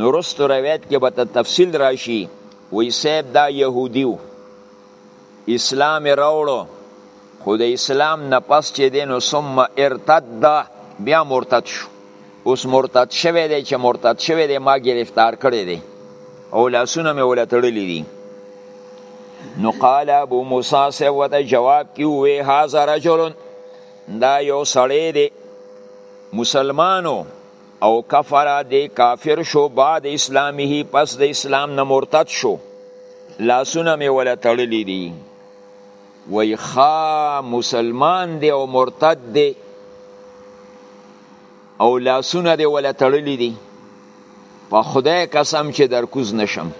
نورست روایت کې به تفصیل راشي وی صاحب دا يهوديو اسلام راوړو خو د اسلام نه پس چې دینو ثم ارتد بیا مرتد شو اوس مرتد شوی دی چې مرتد شوی دی ما گرفتار کړی دی او لاسونه مې ولا تړلي دي نو قال ابو موسی سه وته جواب کی وی هاذا رجل دا یو سړی دی مسلمانو او کفر دی کافر شو بعد اسلامه پس د اسلام نه مرتد شو لاسونه مې ولا تړلي دي وای خا مسلمان دی او مرتد دی او لاسونه دی ولا تړلی دی په خدای قسم چې در کوز نشم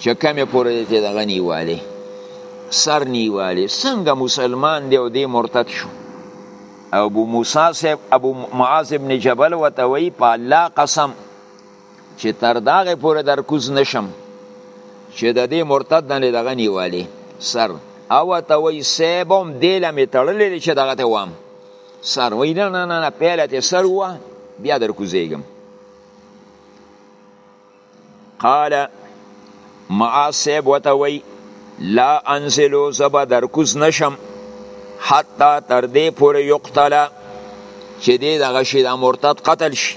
چې کمې پورې ته دغه نیوالی سر نیوالی څنګه مسلمان دی او دی مرتد شو ابو موسی صاحب ابو معاذ ابن جبل وتوی په الله قسم چې تر داغه پورې در کوز نشم چې د دې مرتد نه دغه نیوالی سر او ته وای سیبم دیل می تړلې چې دغه ته وام سر وای نه نه نه پیاله ته سر و بیا در کوزیږم قال معاذ سیب وته وای لا انزلو زبا در کوز نشم حتی تر دې پورې یقتل چې دې دغه شي د مرتد قتل شي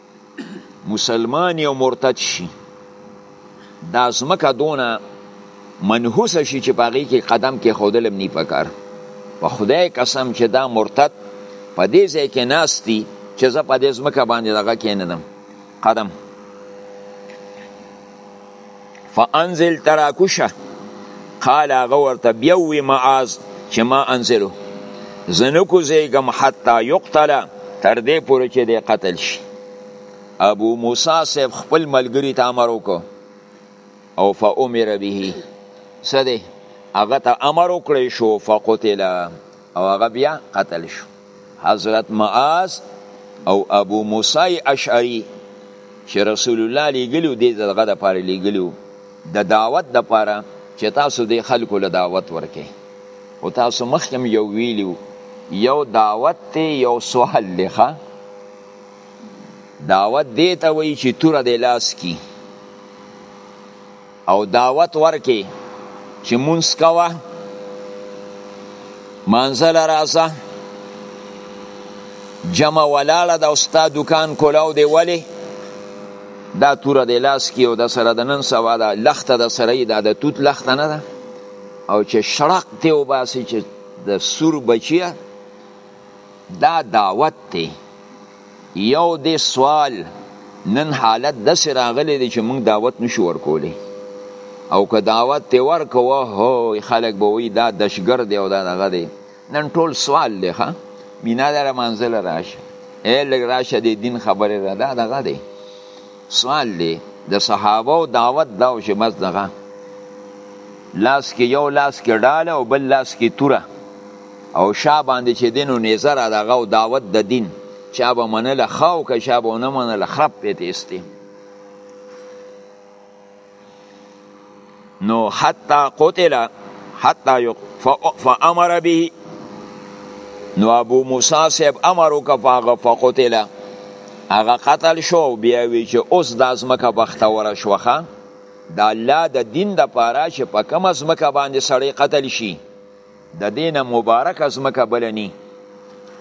مسلمان او مرتد شي دا ځمکه دونه منحوسه شي چې په هغې کې قدم کې ښودل هم نه پکار په خدای قسم چې دا مرتد په دې ځای کې ناست دي چې زه په دې ځمکه باندې دغه کېننم قدم فانزل تراکوشه قال هغه ورته بیا وی معاذ چې ما انزلو زنکو زیګم حتا یقتل تر دې پورې چې دې قتل شي ابو موسی صاحب خپل ملګری ته امر وکړ او فامر به سده هغه ته امر وکړی شو فقتل او هغه بیا قتل شو حضرت معاذ او ابو موسی اشعری چې رسول الله لګلو دې دغه د پاره لګلو د دعوت د پاره چې تاسو د خلکو له دعوت ورکې او تاسو مخکم یو ویلو یو دعوت ته یو سوال لخه دعوت دې ته وایي چې توره د لاس کی او دعوت ورکې چې مونږ کوه مانزل راځه جمع ولاړه دا استاد دکان کولاو دی ولی دا توره د لاس کې او د سره د نن سوا د لخته د سره دا د توت لخته نه ده او چې شړق ته وباسي چې د سور بچیه دا دعوت دی یو دې سوال نن حالت داسې راغلی دی چې موږ دعوت نشو ورکولی او که دعوت ته ورکوه هو خلک به وایي دا دشګر دی او دا دغه دی نن ټول سوال دی ښه مینا د لمانځه له راشه ای لږ راشه د دین خبرې ده دا دغه دی سوال دی د صحابه او دعوت دا چې بس دغه لاس کې یو لاس کې ډاله او بل لاس کې توره او شا باندې چې دینو نظر دغه او دعوت د دین چا به منله خاو که چا به نه منله خراب پېته استي نو حتی قتل حتی یق فامر به نو ابو موسی صاحب امر وکړ فاغه فقتل هغه قتل شو بیا وی چې اوس د ازمکه بختور شوخه د الله د دین د پاره چې په کوم ازمکه باندې سړی قتل شي د دین مبارک ازمکه بلنی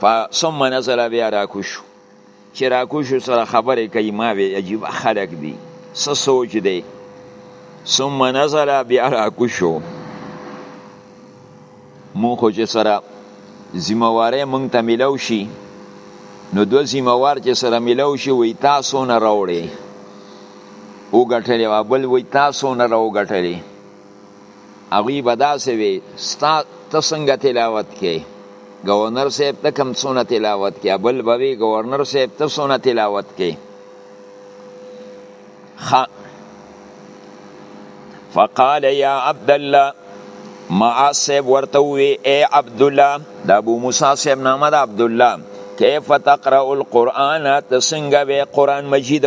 فثم نزل بیا راکوشو چې راکوشو سره خبرې کوي ما وی عجیب خلک دي څه سوچ دی ثم نزل بیا راکوشو مونږ خو چې سره ذمہوارې مونږ ته ملو شي نو دو ذمہوار چې سره ملو شي وی تاسو نه راوړي او ګټلې بل وی تاسو نه راو ګټلې هغوی به داسې وي ستا ته څنګه تلاوت کې گورنر صاحب ته کم څونه تلاوت کې بل به وي گورنر صاحب ته څونه تلاوت کې خ فقال يا عبد الله ما صاحب ورته وي اي عبد الله د ابو موسی صاحب نامه د عبد الله كيف تقرأ القرآن تسنګ به قرآن مجید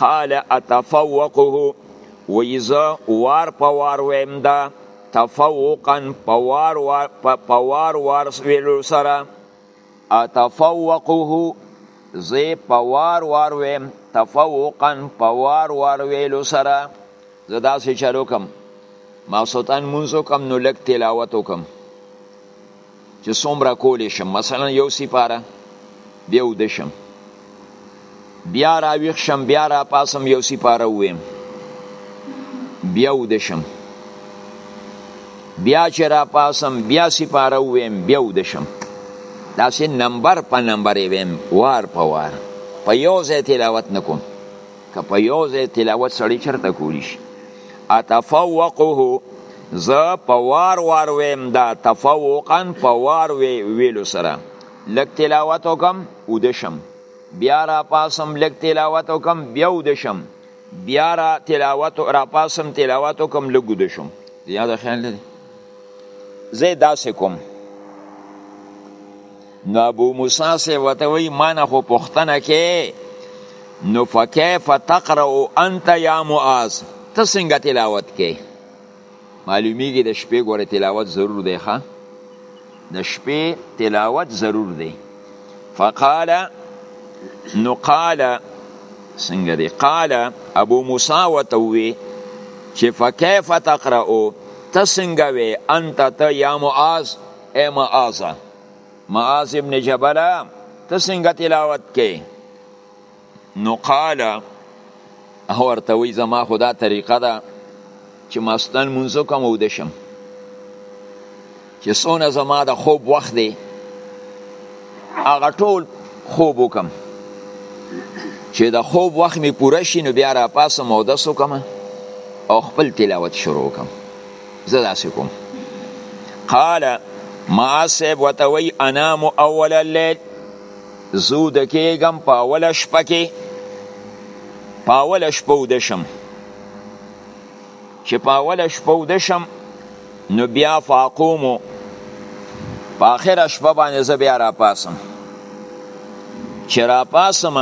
قال اتفوقه ویزه وار په وار ویم دا تفوقا په وار وار په وار وار ویلو سره اتفوقه زه په وار وار ویم تفوقا په وار وار ویلو سره زه داسې چلو کوم ما سلطان منځو کوم نو لږ تلاوت وکم چې څومره کولی شم مثلا یو سپاره بیا وده شم بیا راویښ شم بیا را پاسم یو سپاره ویم بیا وده شم بیا چې را پاسم بیا سپاره ویم بیا وده شم داسې نمبر په نمبر ویم وار په وار په یو ځای تلاوت نکوم که په یو ځای تلاوت سړی چرته کولی شي اتفوقه زه په وار وار ویم دا تفوقا په وار وی ویلو سره لږ تلاوت وکم ودشم بیا را پاسم لږ تلاوت وکم بیا ودشم بیا را تلاوت را پاسم تلاوت وکم لږ ودشم یاد خیال لري زه داسې کوم نو ابو موسی سه وته وی مانه خو پښتنه کې نو فكيف تقرأ انت يا معاذ ته څنګه تلاوت کې معلومیږي د شپې ګوره تلاوت ضرور دی ښا د شپې تلاوت ضرور دی فقال نو قال څنګه دی قال ابو موسی وته وی چې فكيف تقرأ ته څنګه وی انت ته يا معاذ اي معاذ معاذ ابن جبل ته څنګه تلاوت کې نو قال هو ورته وی زما خدا طریقه ده چې ماستن منځ کوم او دشم چې سونه زما د خوب وخت دی هغه ټول خوب وکم چې د خوب وخت می پوره شي نو بیا را پاسم او دسو کوم او خپل تلاوت شروع کوم زه داسې کوم قال معاذ صاحب ورته وایي انام اول اللیل زه وده کېږم په اوله شپه کې په اوله شپه وده شم چې په اوله شپه وده شم نو بیا فاقومو په آخره شپه باندې زه بیا راپاسم چې راپاسم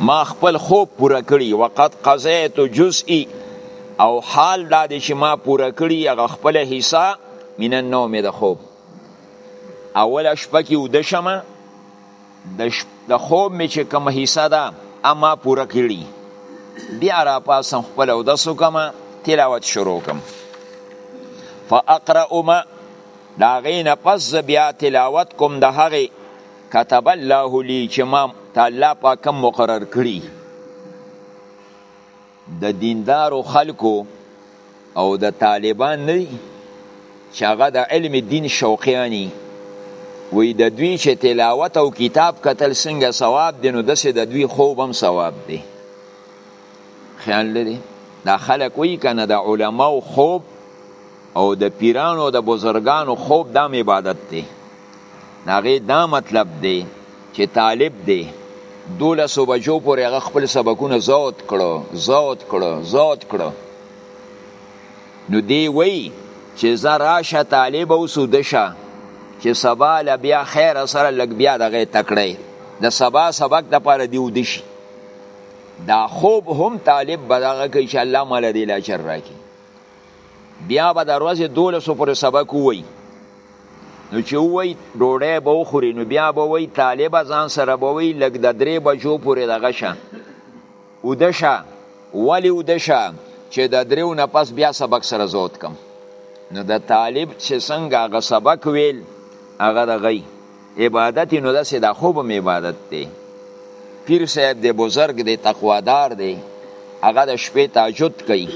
ما خپل خوب پوره کړي وقت قضیت جزئی او حال دا دی چې ما پوره کړي هغه خپله حصه من النوم د خوب اوله شپه کې وده شم د خوب مې چې کوم حصه ده اما پوره کړي بیا را پاسم خپل او دسو کما تلاوت شروع کم فاقرأ ما دا غین پس بیا تلاوت کوم د هغه كتب الله لي چې ما تعالی پاکم مقرر کړی د دیندارو خلکو او د طالبان نه دي چې هغه د علم دین شوقیانی وی د دوی چې تلاوت او کتاب کتل څنګه ثواب دی نو دسې د دوی خوب هم ثواب دی خیال لري دا خلک وی کنه د علماو خوب او د پیرانو د بزرګانو خوب دام عبادت دی ناغه دا مطلب دی چې طالب دی دولس بجو پورې هغه خپل سبقونه زوت کړو زوت کړو زوت کړو نو دی وی چې زه راشه طالب او سودشه چې سبا له بیا خیر سره لګ بیا دغه تکړه د سبا سبق د پاره دی ودی شي دا خوب هم طالب بدغه کوي چې الله مال دی لا چر راکي بیا به د ورځې دولسو پورې سبق ووایي نو چې ووایي ډوډۍ به وخوري نو بیا به وایي طالبه ځان سره به وایي لږ د درې بجو پورې دغه شه اوده شه ولې اوده شه چې د دریو نه پس بیا سبق سره زود کم نو د طالب چې څنګه هغه سبق ویل هغه د غي عبادت نو داسې د خوب هم عبادت دی پیر صاحب دی بزرګ دی تقوادار دی هغه د شپې تهجد کوي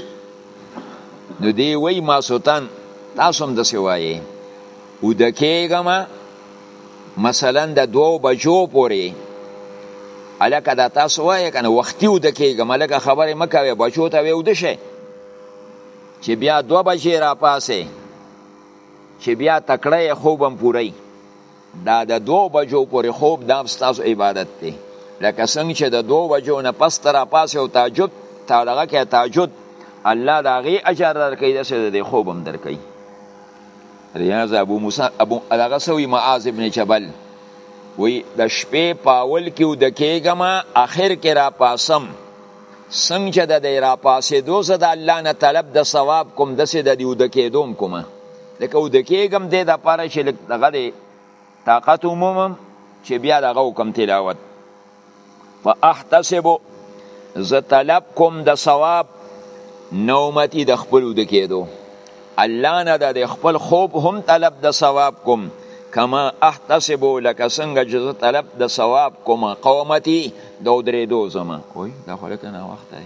نو دی وای ماسوتن تاسو هم دسې وایې اوده کېږم مثلا د دوو بجو پورې هلکه دا تاسو وایې که نه وختي اوده کېږم هلکه خبرې مه کوې بچو ته وې اوده شئ چې بیا دوه بجې راپاسې چې بیا تکړه یې خوب هم پوره دا د دوو بجو پورې خوب دا ستاسو عبادت دی لکه څنګه چې د دوو بجو نه پس تر پاسه او تهجد تا دغه کې تهجد الله دا غي اجر درکې د څه د خوب هم درکې ریاض ابو موسی ابو دغه سوی معاذ ابن جبل وی د شپې پاول کې ود کېګما اخر کې را پاسم څنګه چې د دی را پاسېدو زه د الله نه طلب د ثواب کوم داسې د دی اوده کېدو هم کومه لکه اوده کېږم دی دپاره چې لږ دغه دی طاقت ومومم چې بیا دغه وکړم تلاوت فاحتسبو زه طلب کوم د ثواب نومتی د خپل اوده کېدو الله نه د خپل خوب هم طلب د ثواب کوم کما احتسب لکه څنګه چې زه طلب د ثواب کوم قومتي د درې دو زما وای دا خلک نه وخت دی